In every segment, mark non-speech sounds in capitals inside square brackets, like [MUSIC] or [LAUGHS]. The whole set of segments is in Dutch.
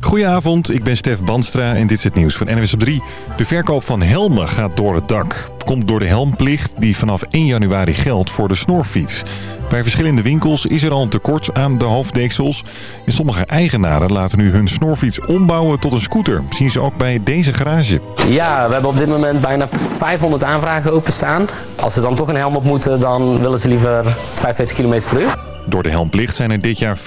Goedenavond, ik ben Stef Banstra en dit is het nieuws van NWS op 3. De verkoop van helmen gaat door het dak. Komt door de helmplicht die vanaf 1 januari geldt voor de snorfiets. Bij verschillende winkels is er al een tekort aan de hoofddeksels. En sommige eigenaren laten nu hun snorfiets ombouwen tot een scooter. Zien ze ook bij deze garage. Ja, we hebben op dit moment bijna 500 aanvragen openstaan. Als ze dan toch een helm op moeten, dan willen ze liever 45 km per uur. Door de helmplicht zijn er dit jaar 40%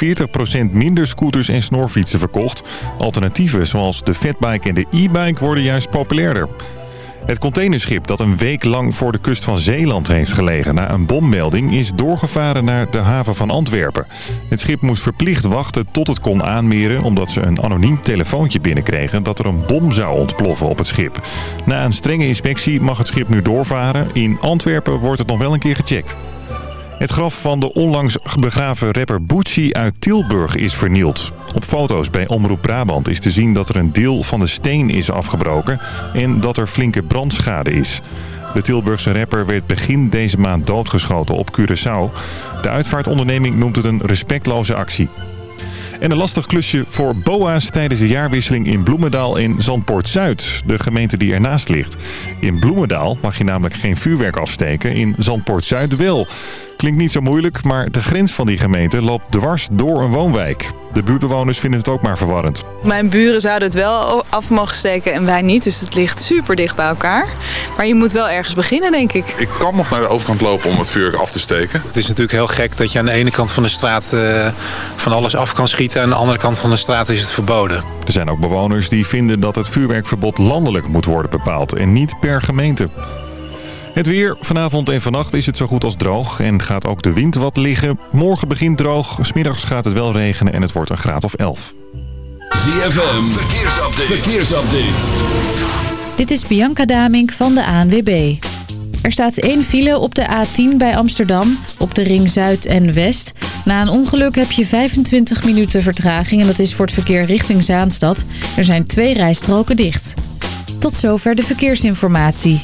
minder scooters en snorfietsen verkocht. Alternatieven zoals de fatbike en de e-bike worden juist populairder. Het containerschip dat een week lang voor de kust van Zeeland heeft gelegen na een bommelding is doorgevaren naar de haven van Antwerpen. Het schip moest verplicht wachten tot het kon aanmeren omdat ze een anoniem telefoontje binnenkregen dat er een bom zou ontploffen op het schip. Na een strenge inspectie mag het schip nu doorvaren. In Antwerpen wordt het nog wel een keer gecheckt. Het graf van de onlangs begraven rapper Bootsy uit Tilburg is vernield. Op foto's bij Omroep Brabant is te zien dat er een deel van de steen is afgebroken en dat er flinke brandschade is. De Tilburgse rapper werd begin deze maand doodgeschoten op Curaçao. De uitvaartonderneming noemt het een respectloze actie. En een lastig klusje voor BOA's tijdens de jaarwisseling in Bloemendaal en Zandpoort-Zuid, de gemeente die ernaast ligt. In Bloemendaal mag je namelijk geen vuurwerk afsteken, in Zandpoort-Zuid wel. Klinkt niet zo moeilijk, maar de grens van die gemeente loopt dwars door een woonwijk. De buurtbewoners vinden het ook maar verwarrend. Mijn buren zouden het wel af mogen steken en wij niet. Dus het ligt super dicht bij elkaar. Maar je moet wel ergens beginnen, denk ik. Ik kan nog naar de overkant lopen om het vuurwerk af te steken. Het is natuurlijk heel gek dat je aan de ene kant van de straat uh, van alles af kan schieten. En aan de andere kant van de straat is het verboden. Er zijn ook bewoners die vinden dat het vuurwerkverbod landelijk moet worden bepaald en niet per gemeente. Het weer. Vanavond en vannacht is het zo goed als droog en gaat ook de wind wat liggen. Morgen begint droog, smiddags gaat het wel regenen en het wordt een graad of 11. ZFM, verkeersupdate. verkeersupdate. Dit is Bianca Damink van de ANWB. Er staat één file op de A10 bij Amsterdam, op de ring Zuid en West. Na een ongeluk heb je 25 minuten vertraging en dat is voor het verkeer richting Zaanstad. Er zijn twee rijstroken dicht. Tot zover de verkeersinformatie.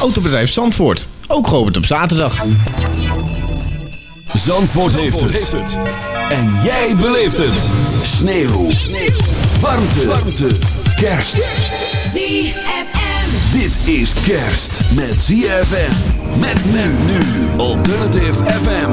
Autobedrijf Zandvoort, ook geopend op zaterdag. Zandvoort, heeft, het. En jij beleeft het. Sneeuw. Sneeuw. Warmte. Warmte. Kerst. ZFM. Dit is kerst met ZFM. Met men nu. Alternative FM.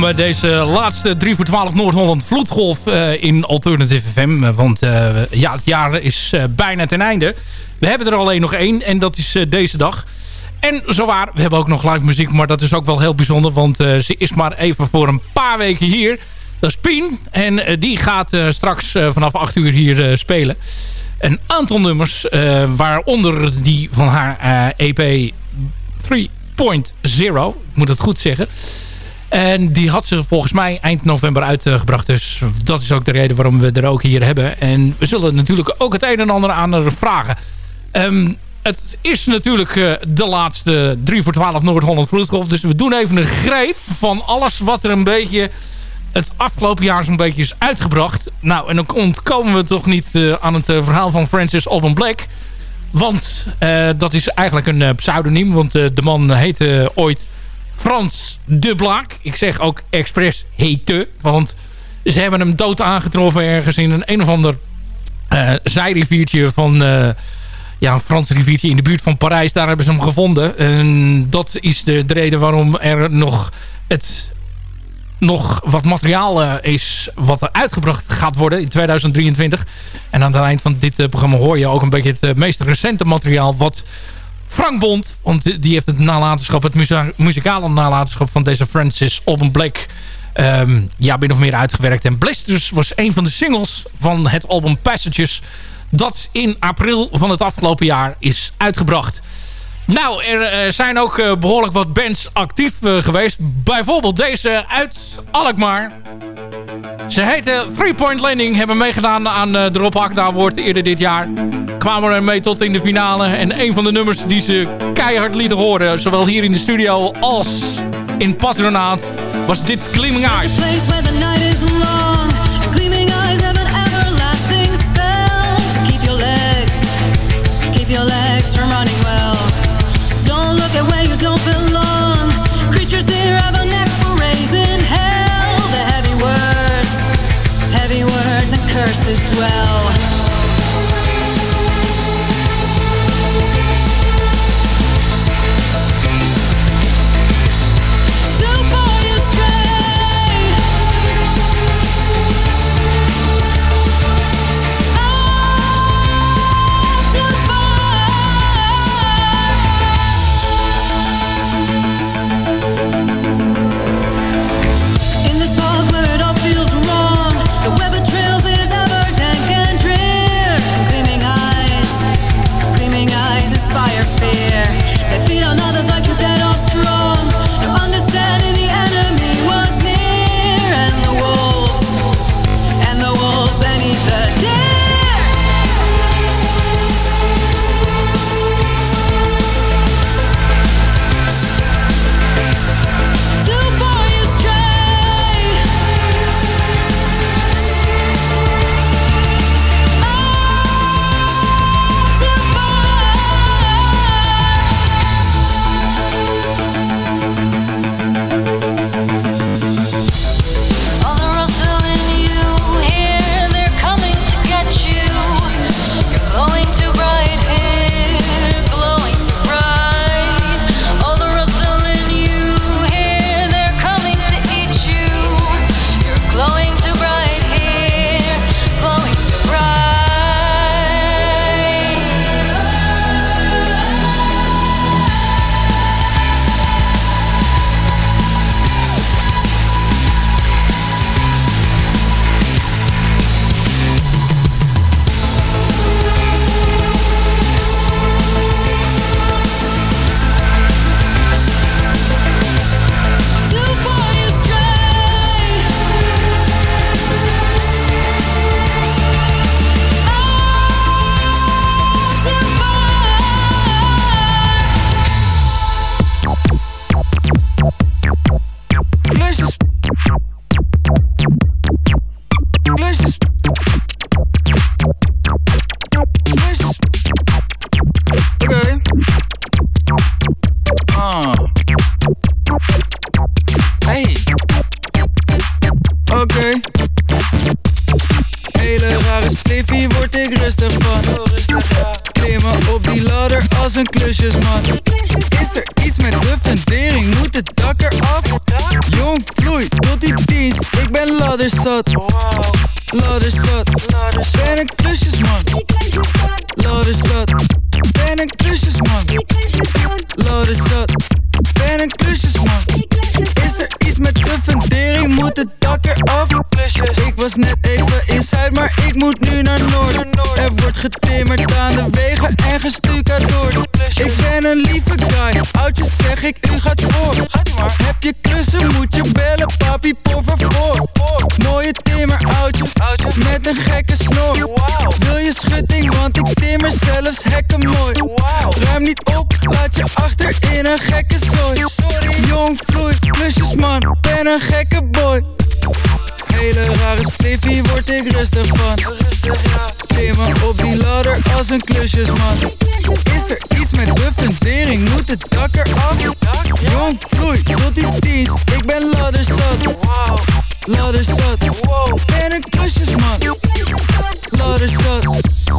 Bij deze laatste 3 voor 12 Noord-Holland Vloedgolf eh, in Alternative FM. Eh, Want eh, ja, het jaar is eh, bijna ten einde. We hebben er alleen nog één en dat is eh, deze dag. En zowaar, we hebben ook nog live muziek, maar dat is ook wel heel bijzonder. Want eh, ze is maar even voor een paar weken hier. Dat is Pien. En eh, die gaat eh, straks eh, vanaf 8 uur hier eh, spelen. Een aantal nummers, eh, waaronder die van haar eh, EP 3.0. Ik moet het goed zeggen. En die had ze volgens mij eind november uitgebracht. Dus dat is ook de reden waarom we er ook hier hebben. En we zullen natuurlijk ook het een en ander aan haar vragen. Ehm, het is natuurlijk eh, de laatste 3 voor 12 Noord-Holland Vloedgolf. Dus we doen even een greep van alles wat er een beetje het afgelopen jaar zo'n beetje is uitgebracht. Nou, en dan ontkomen we toch niet eh, aan het eh, verhaal van Francis Alban Black. Want dat is eigenlijk een pseudoniem. Want de man heette ooit Frans de Blaak. Ik zeg ook expres heette. Want ze hebben hem dood aangetroffen ergens in een een of ander eh, zijriviertje van... eh, ja, een Frans riviertje in de buurt van Parijs. Daar hebben ze hem gevonden. En dat is de, de reden waarom er nog het nog wat materiaal eh, is wat er uitgebracht gaat worden in 2023. En aan het eind van dit programma hoor je ook een beetje het meest recente materiaal wat Frank Bond, want die- heeft het nalatenschap, het muzikale nalatenschap van deze Francis Alban Blake ehm, ja, min of meer uitgewerkt. En Blisters was een van de singles van het album Passages dat in april van het afgelopen jaar is uitgebracht. Nou, er eh, zijn ook eh, behoorlijk wat bands actief eh, geweest. Bijvoorbeeld deze uit Alkmaar. Ze heten Three Point Landing. Hebben meegedaan aan de Rob Hakda Award eerder dit jaar. Kwamen er mee tot in de finale. En een van de nummers die ze keihard lieten horen... zowel hier in de studio als in Patronaat... was dit Gleaming Eyes. place where the night curses dwell. Gekke zooi. Sorry, jong vloei, klusjes man, ben een gekke boy. Hele rare spliffie word ik rustig van. Klimmen op die ladder als een klusjesman Is er iets met de fundering, moet het dak eraf? Jong vloei, tot die dienst, ik ben ladderzat Ladderzat, ben een klusjesman Ladderzat,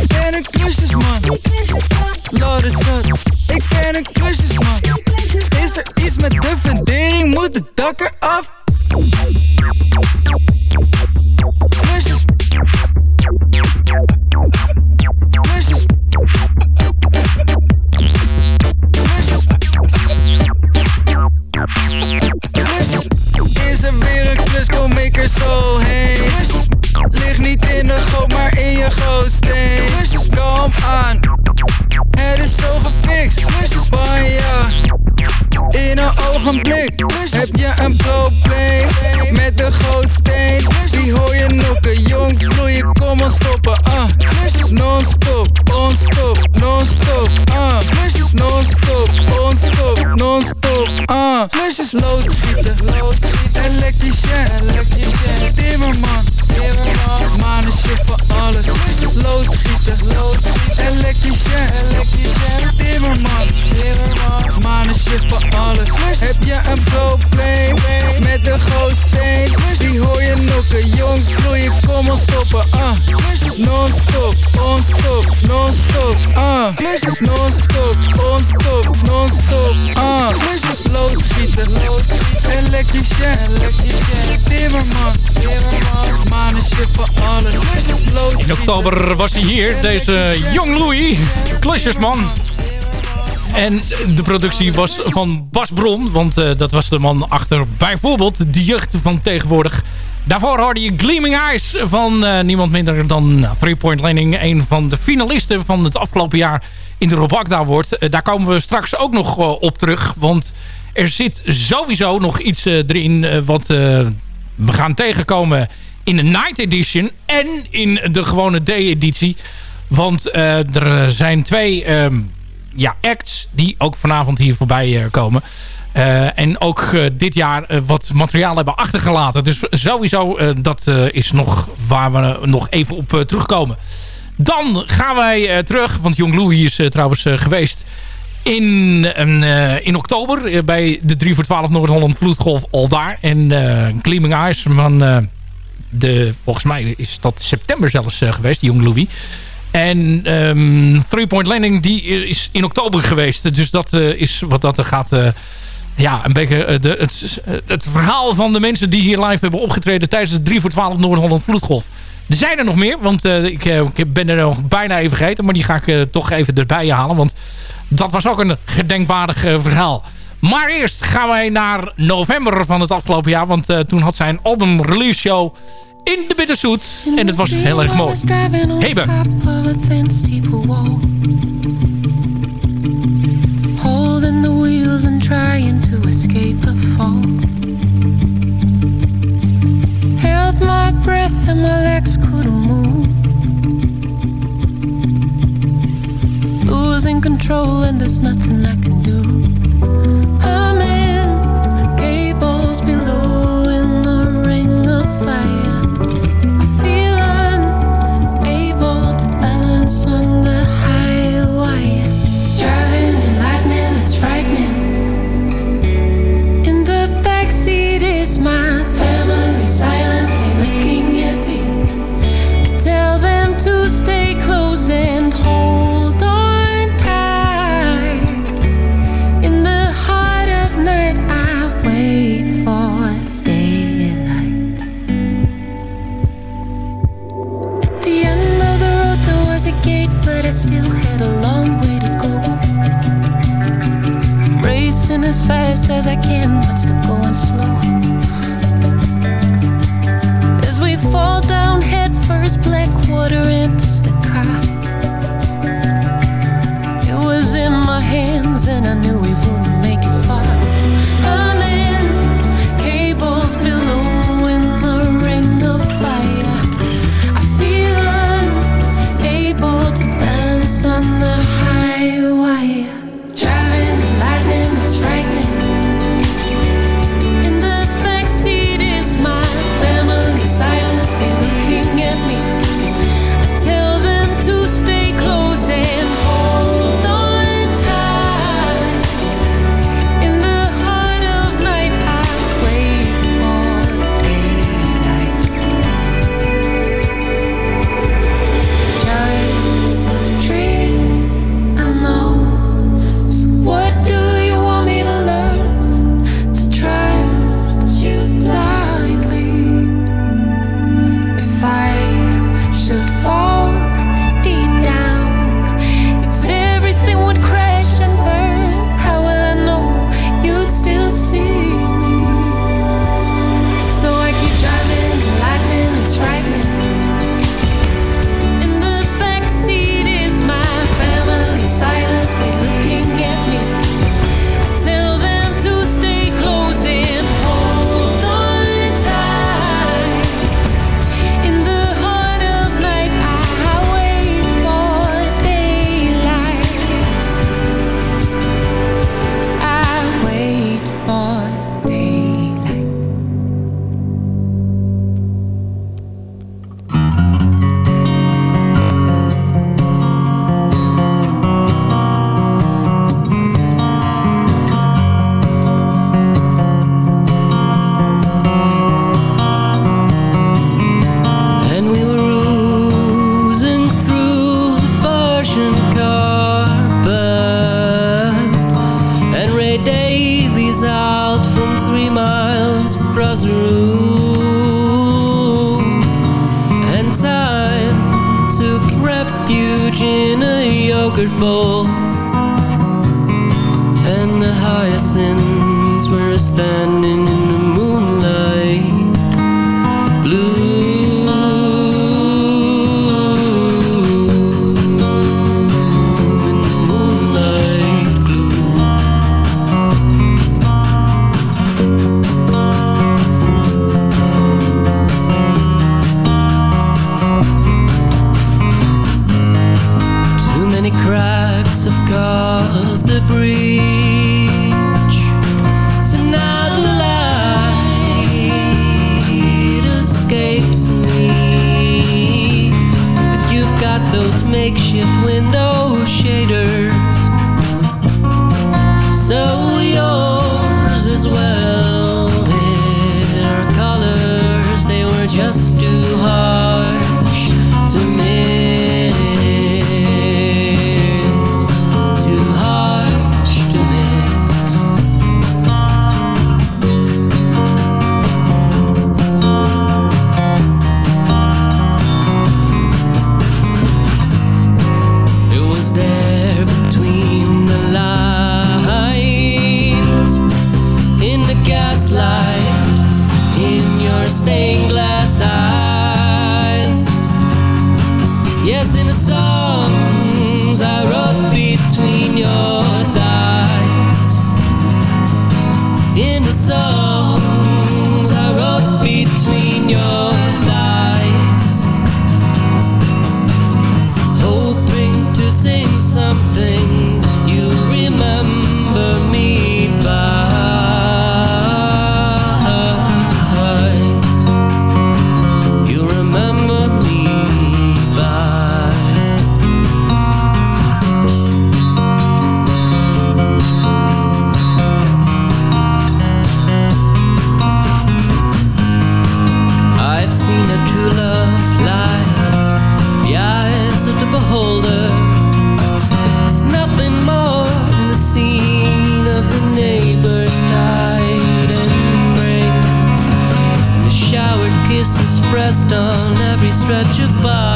ben een klusjesman Ladderzat, ik ben een klusjesman met de fundering, moet het dak eraf? Klusjes Is er weer een klus, kom ik er zo heen? Lig niet in de goot, maar in je gootsteen. Kom aan. Het is zo gefixt in een ogenblik heb je een probleem met de gootsteen. Die hoor je nokken, jong vloeien, kom ons stoppen. Uh. Non-stop, on-stop, non-stop. Uh. Non-stop, on-stop, non-stop. Uh. Klusjes loodgieten. Elektricien. Timmerman, timmerman. Mannen shit voor alles. Loodgieten, loodgieten. Elektricien. Timmerman, timmerman. Mannen shit voor alles. Heb je een probleem met de gootsteen? Die hoor je nokken, jong vloeien, kom ons stoppen. Uh. Non-stop, on-stop, non-stop. Uh. Non-stop, on-stop, non-stop. Loodgieten, loodgieten. Elektricien. Timmerman. Mannen shit voor alles. In oktober was hij hier, deze Jong Louis, klusjesman. En de productie was van Bas Bron. Want uh, dat was de man achter bijvoorbeeld de jeugd van tegenwoordig. Daarvoor hoorde je Gleaming Eyes van uh, niemand minder dan Three Point Landing. Een van de finalisten van het afgelopen jaar in de Rob Agda wordt. Uh, daar komen we straks ook nog op terug. Want er zit sowieso nog iets erin wat we gaan tegenkomen in de Night Edition. En in de gewone Day-editie. Want er zijn twee ja, acts die ook vanavond hier voorbij komen. En ook dit jaar wat materiaal hebben achtergelaten. Dus sowieso, dat is nog waar we nog even op terugkomen. Dan gaan wij terug, want Jong Louis is trouwens geweest in, in oktober bij de 3 voor 12 Noord-Holland Vloedgolf al daar. En Gleaming Eyes van de, volgens mij is dat september zelfs geweest, Jong Louis. En um, Three Point Landing die is in oktober geweest. Dus dat is wat dat gaat... Ja, een beetje de, het, het, verhaal van de mensen die hier live hebben opgetreden... tijdens de 3 voor 12 Noord-Holland Vloedgolf. Er zijn er nog meer, want ik, ik, ben er nog bijna even vergeten. Maar die ga ik toch even erbij halen. Want dat was ook een gedenkwaardig verhaal. Maar eerst gaan wij naar november van het afgelopen jaar. Want toen had zij een album release show in de Bitterzoet. En het was heel erg mooi. Hebe. Holding the wheels and trying to escape a fall. My breath and my legs couldn't move. Losing control and there's nothing I can do.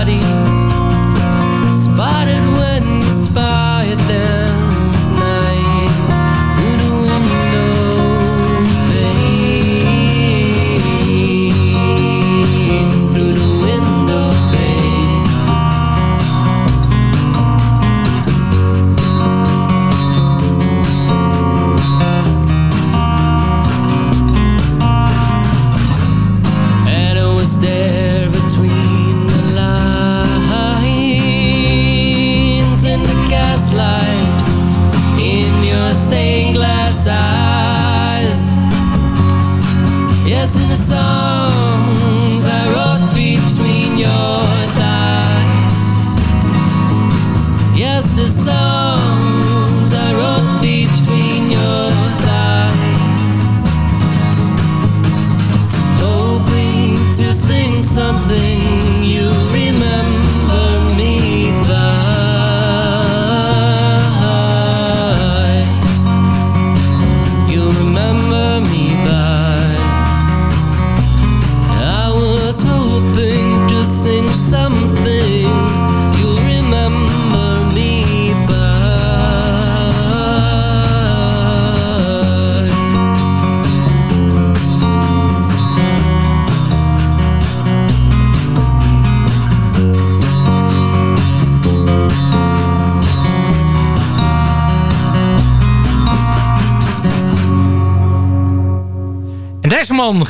Body. Spotted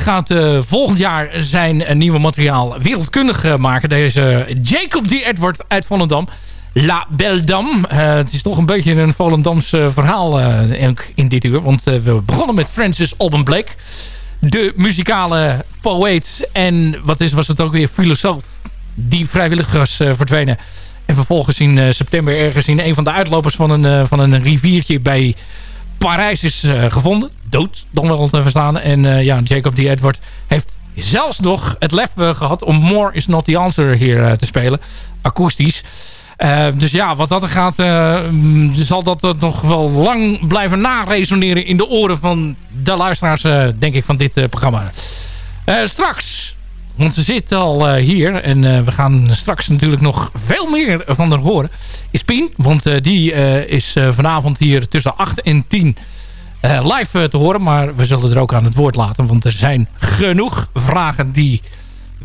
gaat eh, volgend jaar zijn eh, nieuwe materiaal wereldkundig eh, maken. Deze Jacob D. Edward uit Volendam. La. Eh, het is toch een beetje een Volendams eh, verhaal in, dit uur. Want we begonnen met Francis Alban Blake. De muzikale poëet en wat is, was het ook weer filosoof. Die vrijwillig was verdwenen. En vervolgens in september ergens in een van de uitlopers van een, van een riviertje bij Parijs is gevonden. Dood, dan wel te verstaan. En eh, ja, Jacob D. Edward heeft zelfs nog het lef eh, gehad om More is not the answer hier eh, te spelen. Akoestisch. Dus ja, wat dat er gaat, zal dat nog wel lang blijven naresoneren in de oren van de luisteraars, denk ik, van dit programma. Straks, want ze zit al hier en we gaan straks natuurlijk nog veel meer van haar horen, is Pien. Want die is vanavond hier tussen 8 en 10 eh, live eh, te horen. Maar we zullen er ook aan het woord laten, want er zijn genoeg vragen die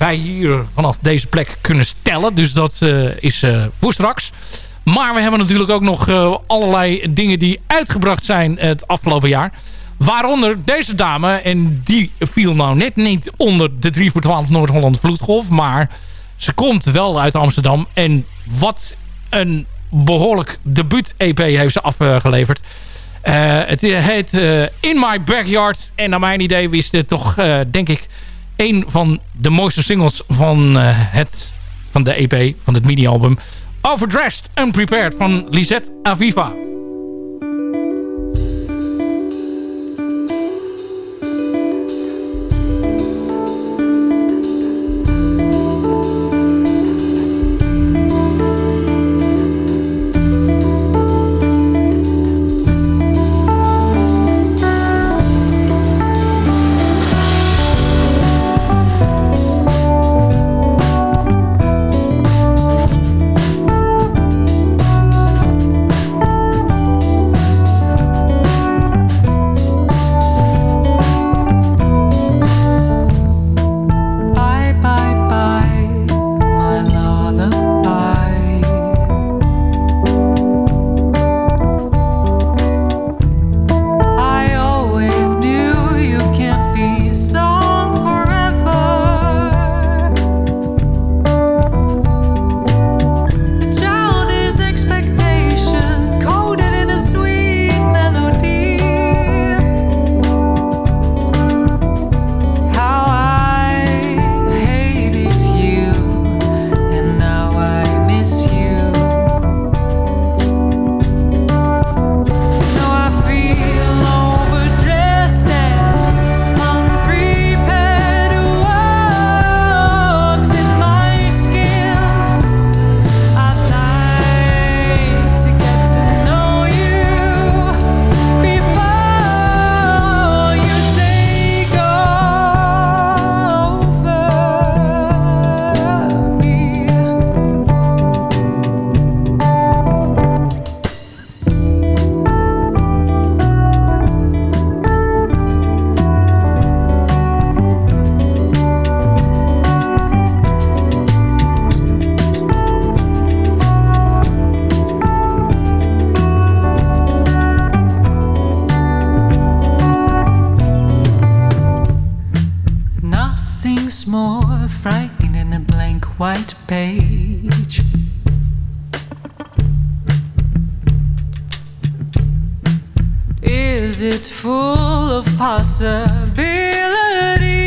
wij hier vanaf deze plek kunnen stellen. Dus dat eh, is eh, voor straks. Maar we hebben natuurlijk ook nog eh, allerlei dingen die uitgebracht zijn het afgelopen jaar. Waaronder deze dame. En die viel nou net niet onder de 3 voor 12 Noord-Holland Vloedgolf. Maar ze komt wel uit Amsterdam. En wat een behoorlijk debuut-EP heeft ze afgeleverd. Eh, het heet eh, In My Backyard. En naar mijn idee is dit toch, eh, denk ik, een van de mooiste singles van, eh, het, van de EP, van het mini-album. Overdressed Unprepared van Lisette Aviva. of possibility.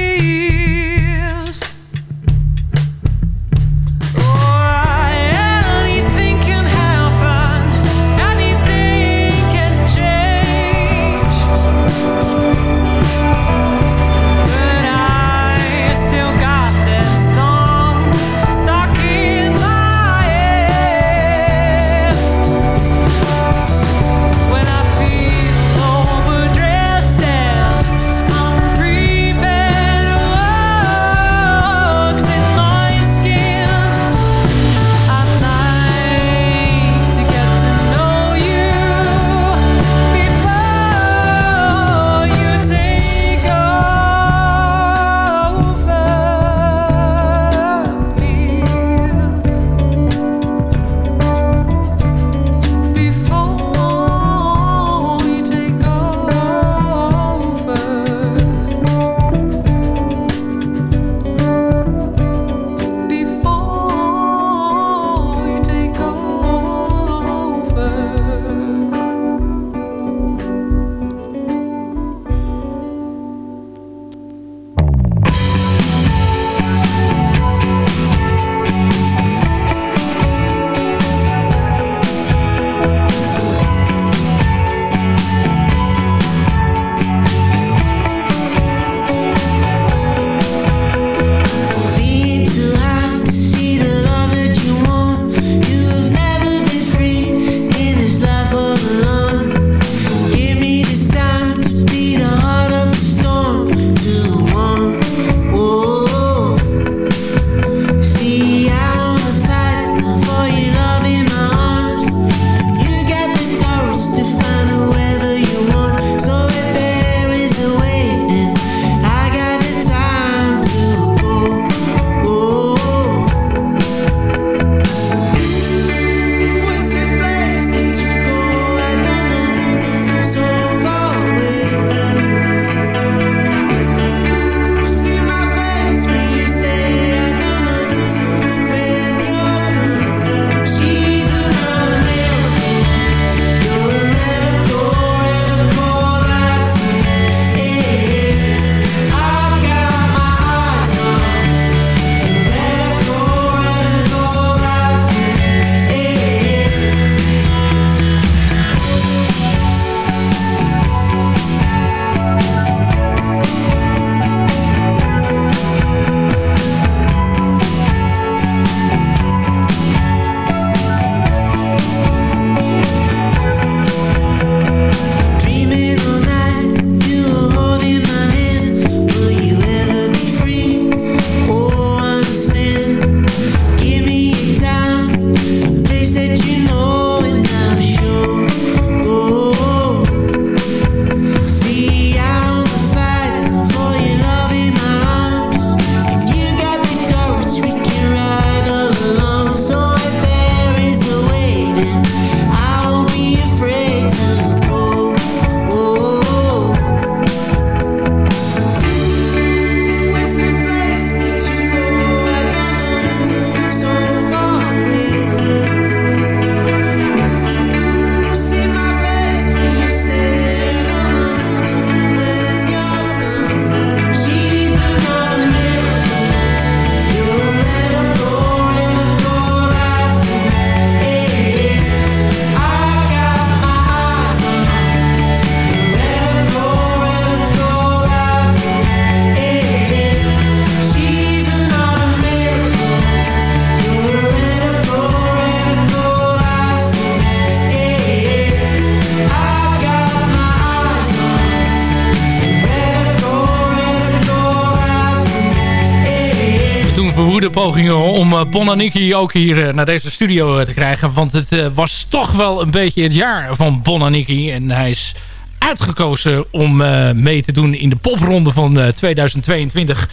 Eh, Bonaniki ook hier eh, naar deze studio eh, te krijgen. Want het was toch wel een beetje het jaar van Bonaniki. En hij is uitgekozen om mee te doen in de popronde van 2022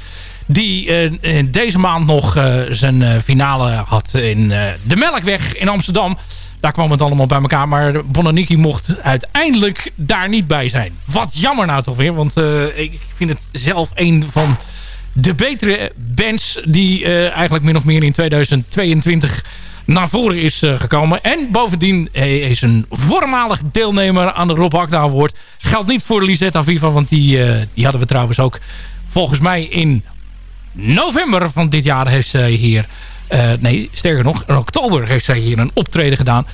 die uh, deze maand nog zijn finale had in de Melkweg in Amsterdam. Daar kwam het allemaal bij elkaar, maar Bonaniki mocht uiteindelijk daar niet bij zijn. Wat jammer nou toch weer, want ik vind het zelf een van de betere bands die eh, eigenlijk min of meer in 2022 naar voren is eh, gekomen. En bovendien eh, is een voormalig deelnemer aan de Rob Hakda Award. Geldt niet voor Lisetta Viva, want die, eh, die hadden we trouwens ook volgens mij in november van dit jaar heeft zij hier... nee, sterker nog, in oktober heeft zij hier een optreden gedaan.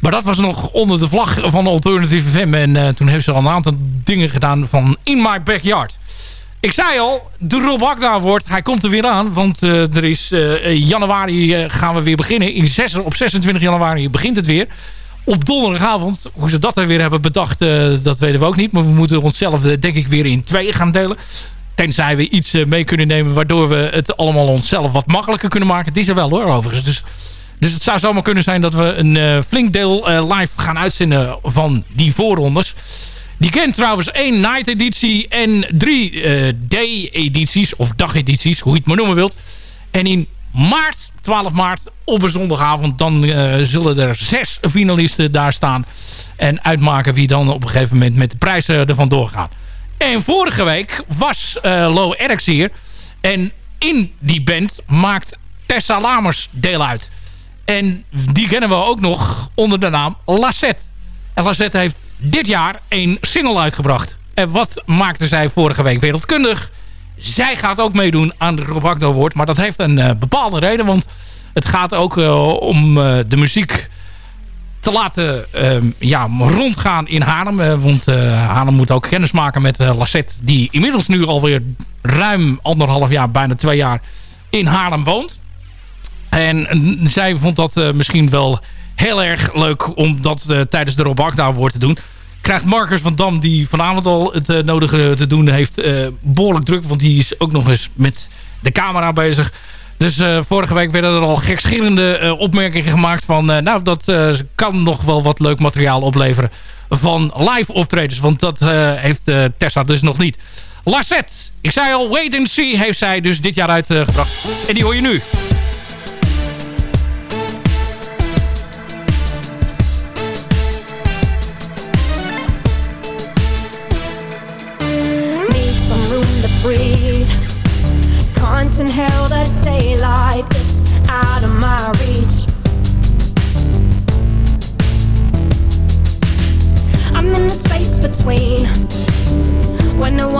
Maar dat was nog onder de vlag van Alternative FM. En toen heeft ze al een aantal dingen gedaan van In My Backyard. Ik zei al, de Rob Hakda wordt, hij komt er weer aan. Want eh, er is eh, januari eh, gaan we weer beginnen. In zes, op 26 januari begint het weer. Op donderdagavond, hoe ze dat er weer hebben bedacht, dat weten we ook niet. Maar we moeten onszelf denk ik weer in tweeën gaan delen. Tenzij we iets mee kunnen nemen waardoor we het allemaal onszelf wat makkelijker kunnen maken. Het is er wel hoor overigens. Dus, dus het zou zomaar kunnen zijn dat we een flink deel live gaan uitzenden van die voorrondes. Die kent trouwens één night editie en drie eh, day edities of dagedities, hoe je het maar noemen wilt. En in maart, 12 maart, op een zondagavond, dan eh, zullen er zes finalisten daar staan. En uitmaken wie dan op een gegeven moment met de prijzen ervan doorgaan. En vorige week was eh Low Eric's hier. En in die band maakt Tessa Lamers deel uit. En die kennen we ook nog onder de naam Lassette. En Lassette heeft dit jaar een single uitgebracht. En wat maakte zij vorige week wereldkundig? Zij gaat ook meedoen aan de Rob Award. Maar dat heeft een eh, bepaalde reden. Want het gaat ook eh, om eh, de muziek te laten ehm, ja, rondgaan in Haarlem. Want Haarlem moet ook kennis maken met Lassette. Die inmiddels nu alweer ruim anderhalf jaar, bijna twee jaar in Haarlem woont. En zij vond dat misschien wel heel erg leuk om dat eh, tijdens de Rob Akda Award te doen. Krijgt Marcus van Dam, die vanavond al het eh, nodige te doen heeft, eh, behoorlijk druk. Want die is ook nog eens met de camera bezig. Dus vorige week werden er al gekschillende opmerkingen gemaakt van... nou, dat kan nog wel wat leuk materiaal opleveren van live optredens. Want dat heeft Tessa dus nog niet. Lassette, ik zei al, Wait and See heeft zij dus dit jaar uitgebracht. en die hoor je nu. Can't inhale the daylight, it's out of my reach. I'm in the space between when no one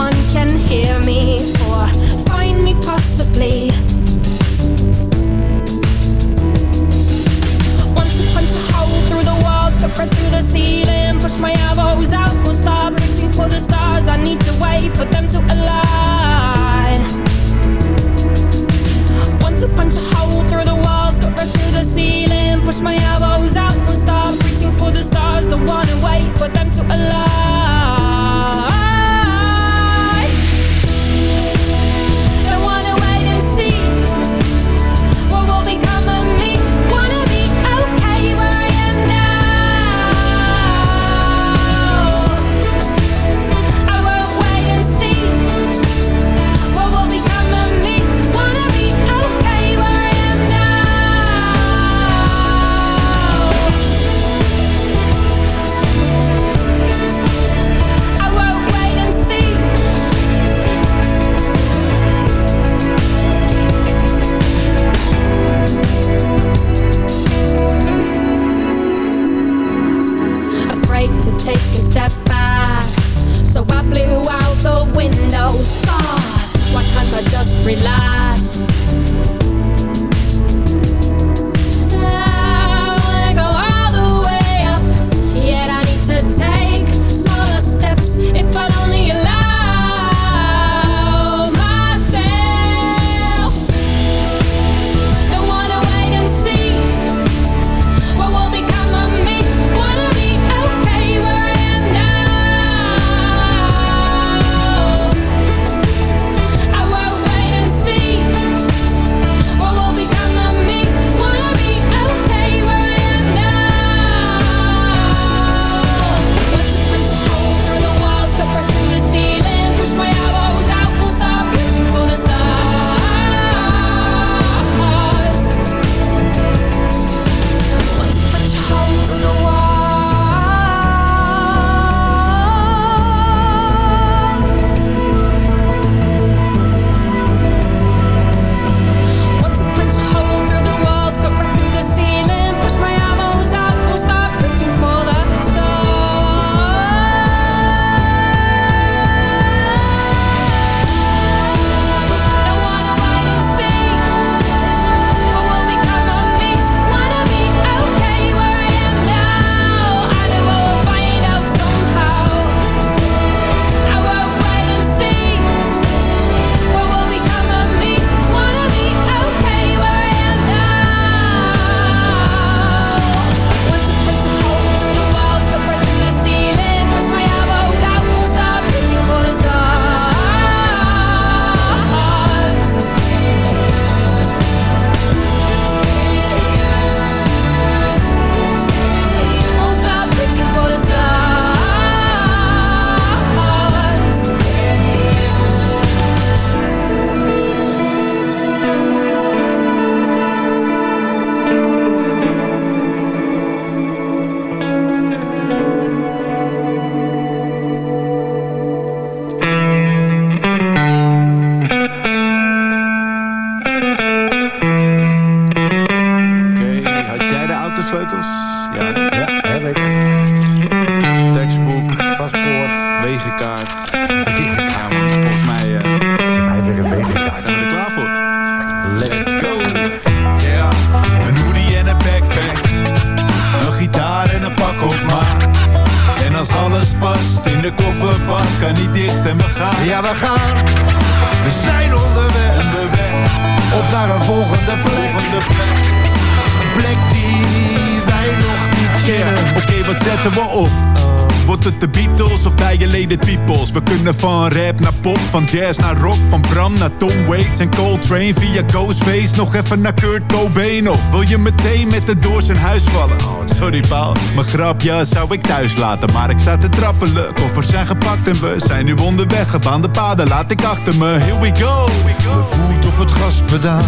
Wordt het de Beatles of Dilated Peoples? We kunnen van rap naar pop, van jazz naar rock Van Bram naar Tom Waits en Coltrane Via Ghostface nog even naar Kurt Cobain Of wil je meteen met de door zijn huis vallen? Oh, sorry paal, mijn grapje zou ik thuis laten Maar ik sta te trappelen, koffers zijn gepakt En we zijn nu onderweg, gebaande paden laat ik achter me Here we go! Mijn voet op het gaspedaal.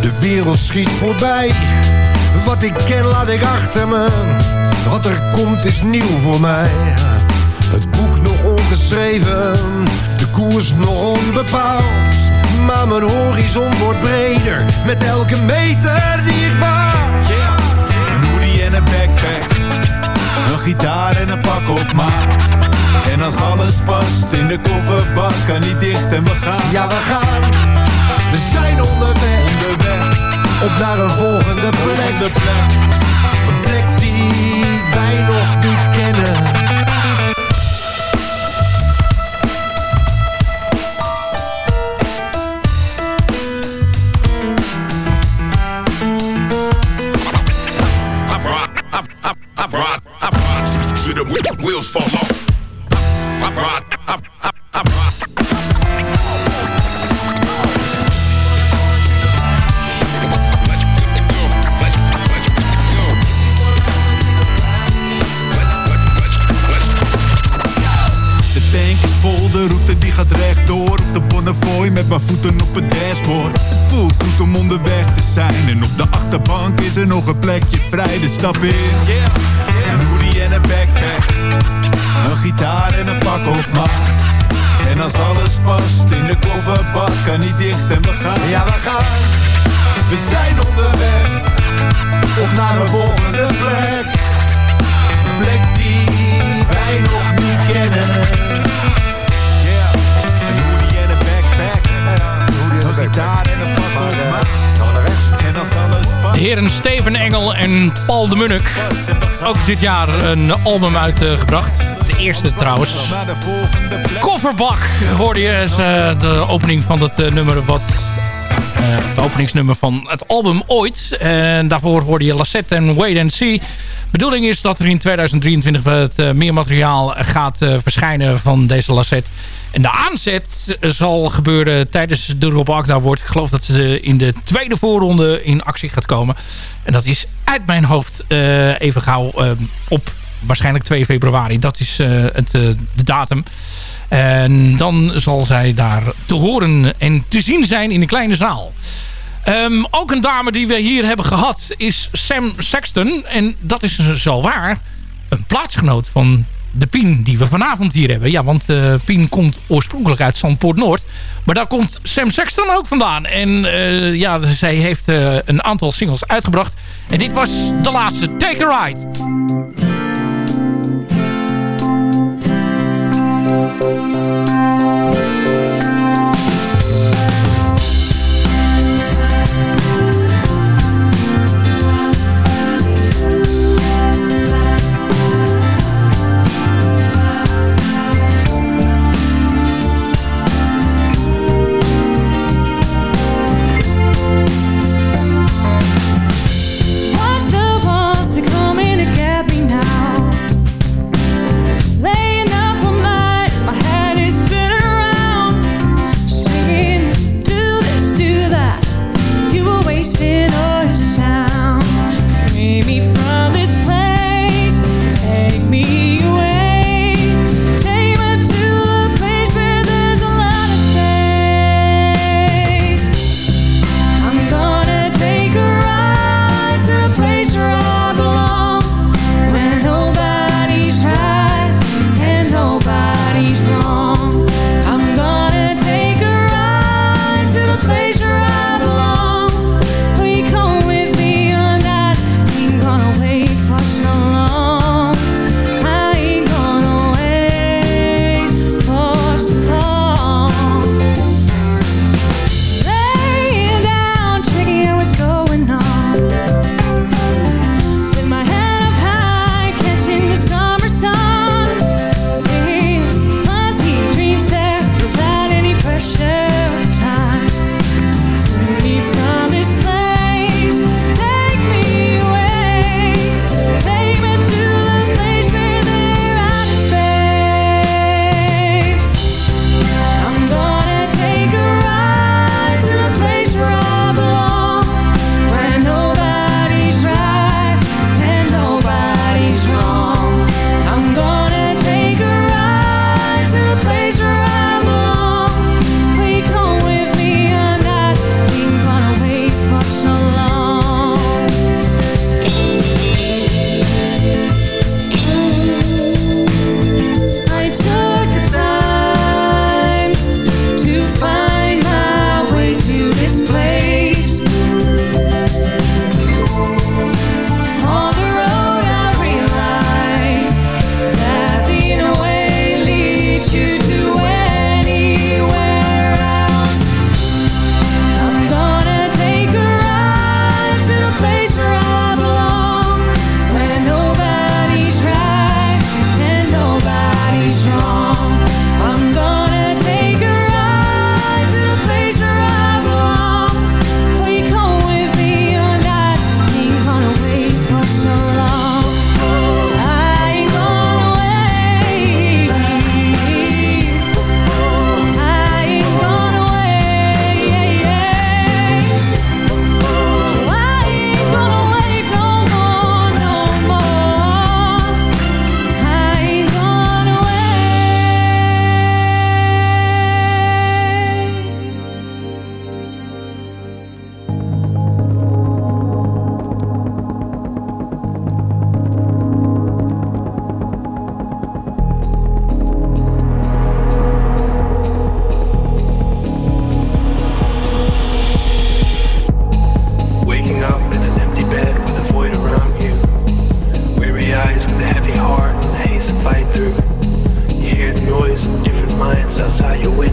De wereld schiet voorbij. Wat ik ken laat ik achter me. Wat er komt is nieuw voor mij. Het boek nog ongeschreven. De koers nog onbepaald. Maar mijn horizon wordt breder. Met elke meter die ik maak. Een hoodie en een backpack Een gitaar en een pak op maat En als alles past in de kofferbak Kan niet dicht en we gaan Ja, we gaan. We zijn onderweg. Onderweg. Op naar een volgende plek. Een plek Met mijn voeten op het dashboard. Voelt goed om onderweg te zijn. En op de achterbank is er nog een plekje vrij De stap in. Een hoodie en een backpack. Een gitaar en een pak op maat. En als alles past in de kofferbak Kan niet dicht en we gaan. Ja, we gaan. We zijn onderweg. Op naar een volgende plek. Een plek die wij nog niet kennen. Gitaar en een pak op maat En als alles past De heren Steven Engel en Paul de Munnik. Ook dit jaar een album uitgebracht. De eerste trouwens. Kofferbak hoorde je is, eh, de opening van dat eh, nummer wat... eh, het openingsnummer van het album ooit. En daarvoor hoorde je Lassette en Wait and See. bedoeling is dat er in 2023 wat eh, meer materiaal gaat eh, verschijnen van deze Lassette. En de aanzet zal gebeuren tijdens de Rob Agda wordt. Ik geloof dat ze in de tweede voorronde in actie gaat komen. En dat is uit mijn hoofd even gauw op waarschijnlijk 2 februari. Dat is het, de datum. En dan zal zij daar te horen en te zien zijn in een kleine zaal. Ehm, ook een dame die we hier hebben gehad is Sam Sexton. En dat is zo waar. Een plaatsgenoot van de Pien die we vanavond hier hebben. Ja, want eh Pien komt oorspronkelijk uit Zandpoort Noord. Maar daar komt Sam Sexton ook vandaan. En eh, ja, zij heeft eh, een aantal singles uitgebracht. En dit was de laatste. Take a Ride.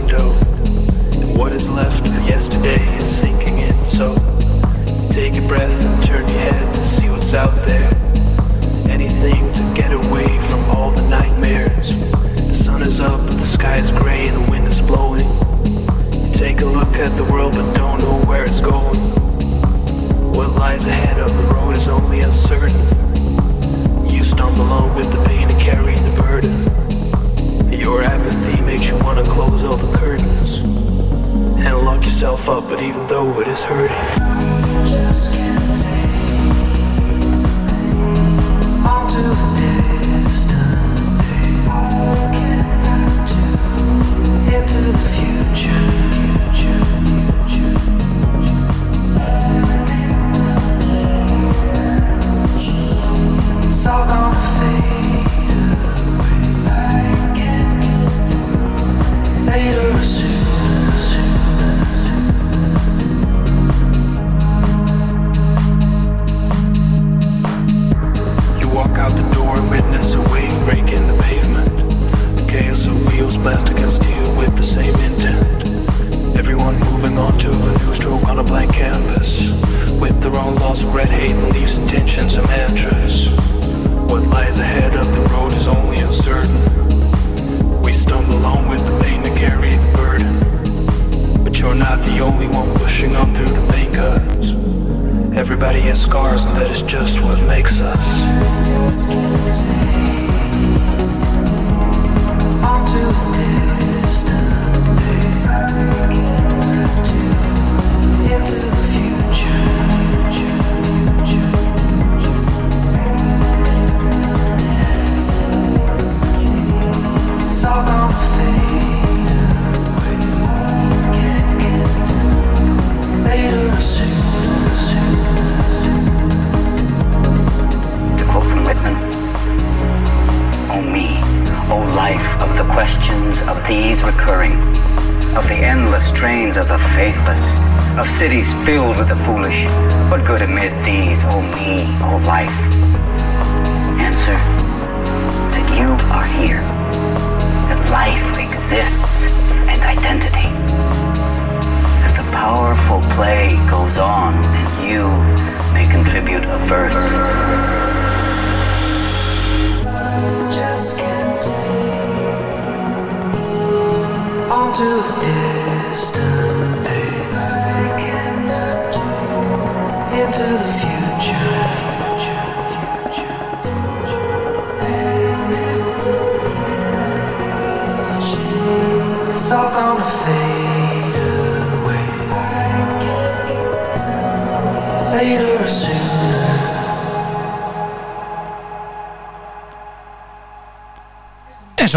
window. And what is left of yesterday is sinking in, so take a breath and turn your head to see what's out there. Anything to get away from all the nightmares. The sun is up, but the sky is gray and the wind is blowing. You take a look at the world, but don't know where it's going. What lies ahead of the road is only uncertain. You stumble on with the pain and carry the burden. Your apathy makes you wanna close all the curtains and lock yourself up, but even though it is hurting, cities filled with the foolish, what good amid these, O me, O life? Answer, that you are here, that life exists and identity, that the powerful play goes on and you may contribute a verse.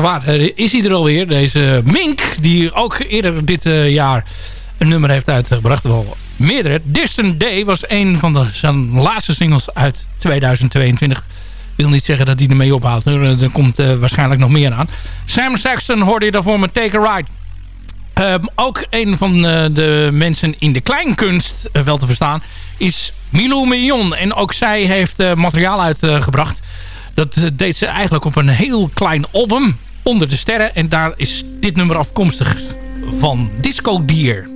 Waar, eh, is hij er alweer. Deze Mink, die ook eerder dit eh, jaar een nummer heeft uitgebracht. Meerdere. Distant Day was een van de, zijn laatste singles uit 2022. Ik wil niet zeggen dat hij ermee ophoudt. Er komt eh, waarschijnlijk nog meer aan. Sam Saxon hoorde je daarvoor met Take a Ride. Ehm, ook een van eh, de mensen in de kleinkunst eh, wel te verstaan is Milou Million. En ook zij heeft materiaal uitgebracht. Dat deed ze eigenlijk op een heel klein album. Onder de sterren. En daar is dit nummer afkomstig van Disco Dier.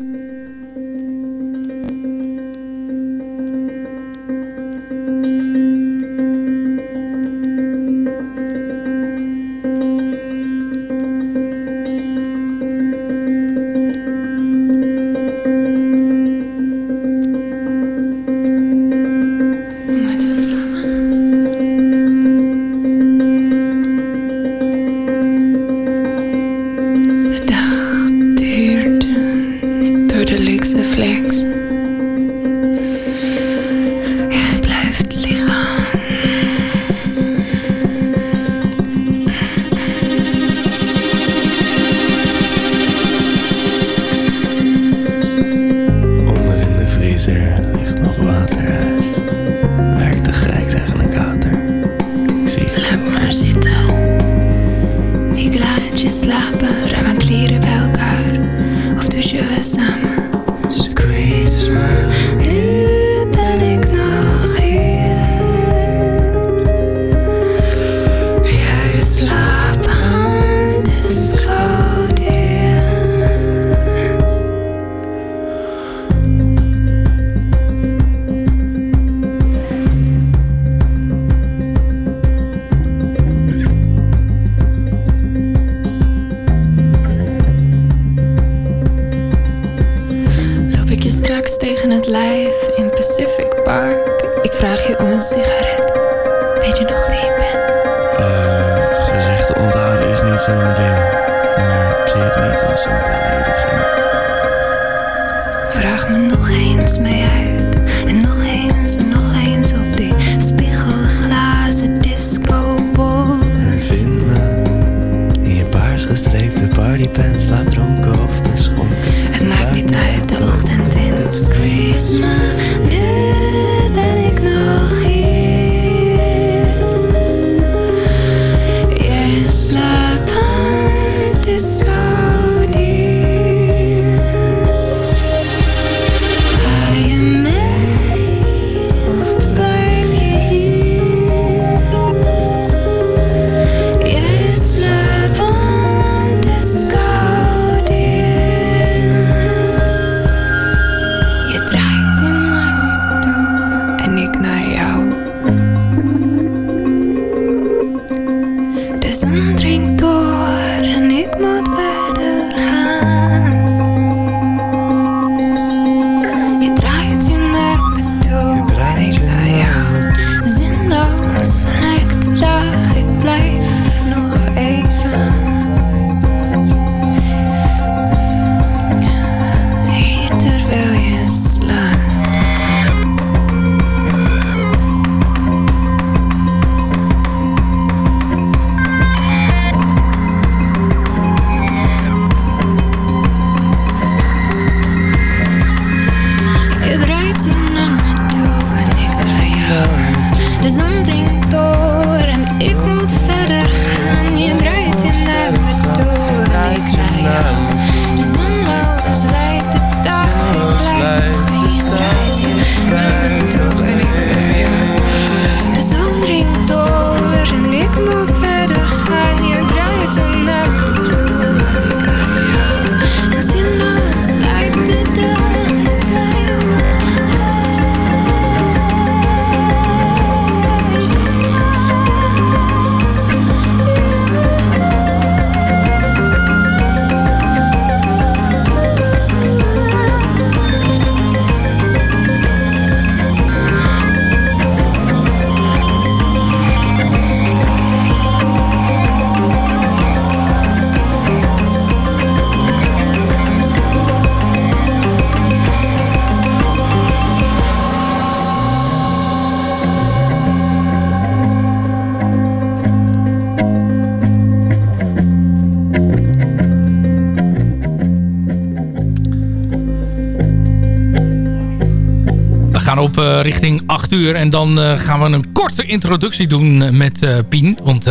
Eh, richting 8 uur. En dan eh, gaan we een korte introductie doen eh, met Pien. Want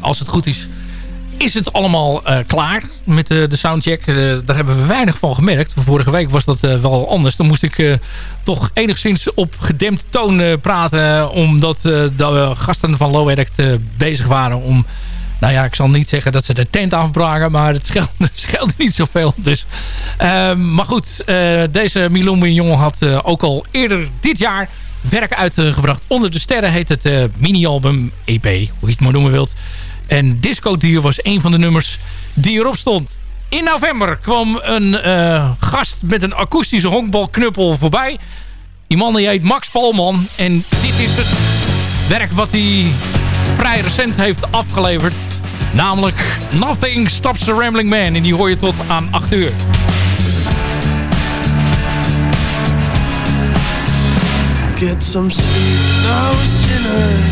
als het goed is, is het allemaal klaar met de soundcheck. Daar hebben we weinig van gemerkt. Vorige week was dat wel anders. Dan moest ik toch enigszins op gedempte toon praten. Omdat de gasten van Low eh, bezig waren om... Nou ja, ik zal niet zeggen dat ze de tent afbraken, maar het scheelde, [LAUGHS] scheelde niet zoveel. Dus. Eh, maar goed, eh, deze Milumi jongen had eh, ook al eerder dit jaar werk uitgebracht. Onder de sterren heet het eh, mini-album, EP, hoe je het maar noemen wilt. En Disco Dier was een van de nummers die erop stond. In november kwam een gast met een akoestische honkbalknuppel voorbij. Die man die heet Max Palman. En dit is het werk wat hij vrij recent heeft afgeleverd. Namelijk Nothing Stops the Rambling Man. En die hoor je tot aan 8 uur. Get some sleep now.